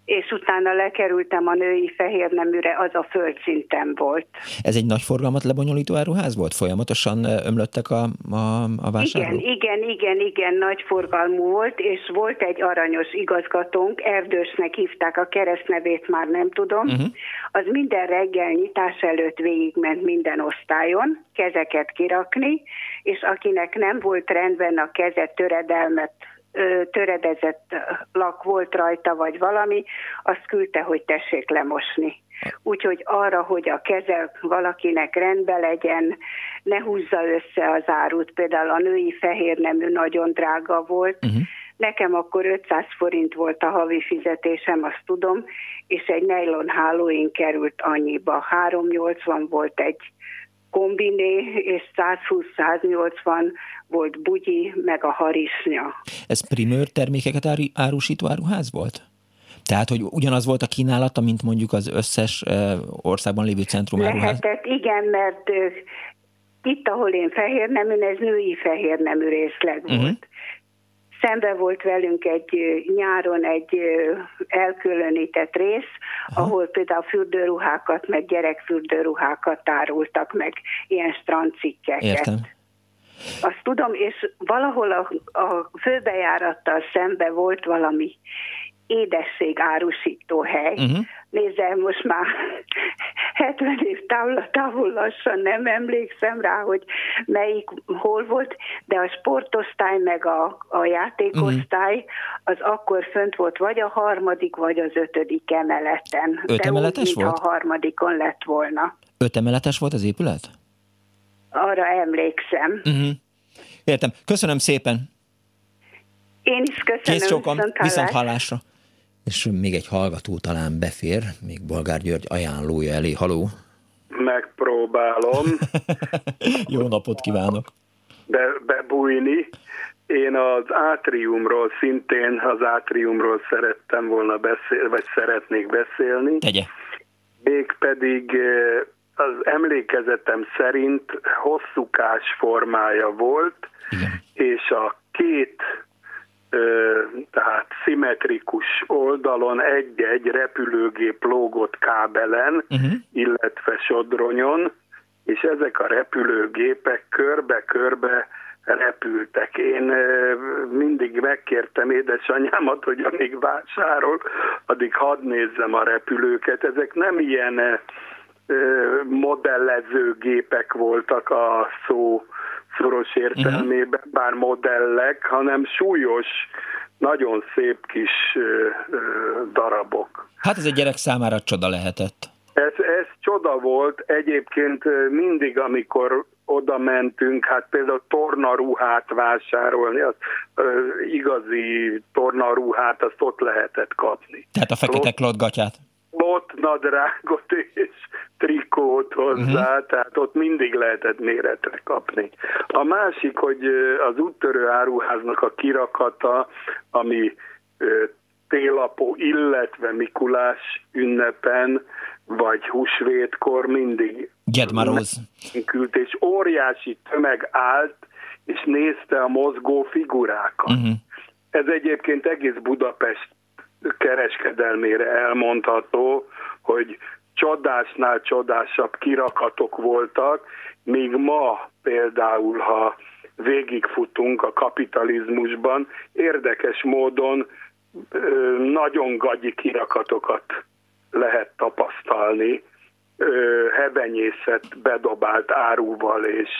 Speaker 10: és utána lekerültem a női fehérneműre, az a földszintem volt.
Speaker 1: Ez egy nagy forgalmat lebonyolító áruház volt? Folyamatosan ömlöttek a, a, a vásárlók?
Speaker 10: Igen, igen, igen, igen, nagy forgalmú volt, és volt egy aranyos igazgatónk, Erdősnek hívták a keresztnevét, már nem tudom, uh-huh. az minden reggel nyitás előtt végigment minden osztályon, kezeket kirakni, és akinek nem volt rendben a keze töredelmet töredezett lak volt rajta, vagy valami, azt küldte, hogy tessék lemosni. Úgyhogy arra, hogy a keze valakinek rendbe legyen, ne húzza össze az árut. Például a női fehérnemű nagyon drága volt, uh-huh. Nekem akkor 500 forint volt a havi fizetésem, azt tudom, és egy nylon hálóin került annyiba. 380 volt egy kombiné, és 120-180 volt bugyi, meg a harisnya.
Speaker 1: Ez primőr termékeket árusító áruház volt? Tehát, hogy ugyanaz volt a kínálata, mint mondjuk az összes országban lévő centrum?
Speaker 10: Lehetett, igen, mert itt, ahol én fehérnemű, ez női fehérnemű részleg volt. Uh-huh szembe volt velünk egy nyáron egy elkülönített rész, Aha. ahol például fürdőruhákat, meg gyerekfürdőruhákat árultak, meg ilyen strandcikkeket.
Speaker 1: Értem.
Speaker 10: Azt tudom, és valahol a, a főbejárattal szembe volt valami édesség árusító hely. Uh-huh. Nézzel, most már [LAUGHS] 70 év távol, távol lassan nem emlékszem rá, hogy melyik hol volt, de a sportosztály meg a, a játékosztály uh-huh. az akkor fönt volt vagy a harmadik, vagy az ötödik emeleten.
Speaker 1: Öt de emeletes úgy, volt?
Speaker 10: a harmadikon lett volna.
Speaker 1: Öt emeletes volt az épület?
Speaker 10: Arra emlékszem. Uh-huh.
Speaker 1: Értem. Köszönöm szépen.
Speaker 10: Én is köszönöm. Kész
Speaker 1: sokan. Viszont hallásra. És még egy hallgató talán befér, még Bolgár György ajánlója elé. Haló!
Speaker 11: Megpróbálom. [LAUGHS]
Speaker 1: Jó napot kívánok!
Speaker 11: Be, bebújni. Én az átriumról, szintén az átriumról szerettem volna beszélni, vagy szeretnék beszélni.
Speaker 1: Tegye.
Speaker 11: Mégpedig eh, az emlékezetem szerint hosszúkás formája volt, Igen. és a két tehát szimmetrikus oldalon egy-egy repülőgép lógott kábelen, uh-huh. illetve sodronyon, és ezek a repülőgépek körbe-körbe repültek. Én mindig megkértem édesanyámat, hogy amíg vásárol, addig hadd nézzem a repülőket. Ezek nem ilyen modellező gépek voltak a szó szoros értelmében, uh-huh. bár modellek, hanem súlyos, nagyon szép kis darabok.
Speaker 1: Hát ez egy gyerek számára csoda lehetett.
Speaker 11: Ez, ez csoda volt. Egyébként mindig, amikor oda mentünk, hát például tornaruhát vásárolni, az ö, igazi tornaruhát, azt ott lehetett kapni.
Speaker 1: Tehát a fekete klotgatját?
Speaker 11: nadrágot és trikót hozzá, uh-huh. tehát ott mindig lehetett méretre kapni. A másik, hogy az úttörő áruháznak a kirakata, ami télapó, illetve Mikulás ünnepen, vagy húsvétkor mindig. Kült, és óriási tömeg állt, és nézte a mozgó figurákat. Uh-huh. Ez egyébként egész Budapest kereskedelmére elmondható, hogy csodásnál csodásabb kirakatok voltak, míg ma például, ha végigfutunk a kapitalizmusban, érdekes módon nagyon gagyi kirakatokat lehet tapasztalni, hevenyészet bedobált áruval és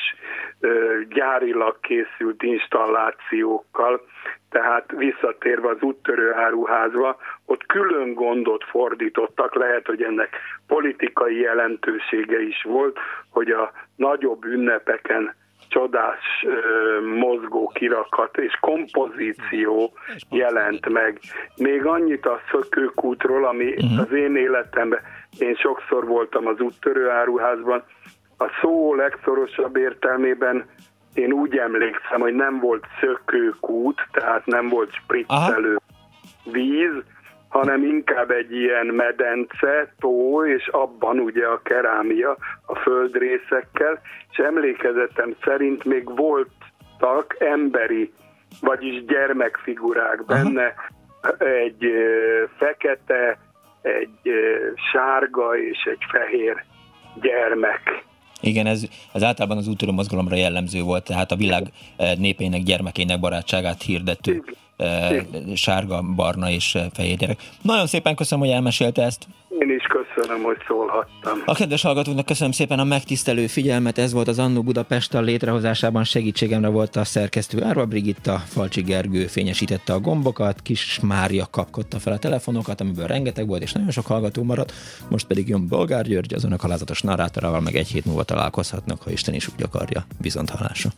Speaker 11: gyárilag készült installációkkal, tehát visszatérve az úttörő áruházba, ott külön gondot fordítottak, lehet, hogy ennek politikai jelentősége is volt, hogy a nagyobb ünnepeken csodás mozgó kirakat és kompozíció jelent meg. Még annyit a szökőkútról, ami uh-huh. az én életemben, én sokszor voltam az úttörő áruházban, a szó legszorosabb értelmében én úgy emlékszem, hogy nem volt szökőkút, tehát nem volt spriccelő víz, hanem inkább egy ilyen medence, tó, és abban ugye a kerámia a földrészekkel, és emlékezetem szerint még voltak emberi, vagyis gyermekfigurák benne, Aha. egy fekete, egy sárga és egy fehér gyermek.
Speaker 1: Igen, ez, ez általában az úttörő mozgalomra jellemző volt, tehát a világ népének, gyermekének barátságát hirdető Igen sárga, barna és fehér gyerek. Nagyon szépen köszönöm, hogy elmesélte ezt.
Speaker 11: Én is köszönöm, hogy szólhattam.
Speaker 1: A kedves hallgatóknak köszönöm szépen a megtisztelő figyelmet. Ez volt az Annó Budapest a létrehozásában segítségemre volt a szerkesztő Árva Brigitta, Falcsi Gergő fényesítette a gombokat, Kis Mária kapkodta fel a telefonokat, amiből rengeteg volt, és nagyon sok hallgató maradt. Most pedig jön Bolgár György, az önök alázatos narrátorával, meg egy hét múlva találkozhatnak, ha Isten is úgy akarja. Viszont hallásra.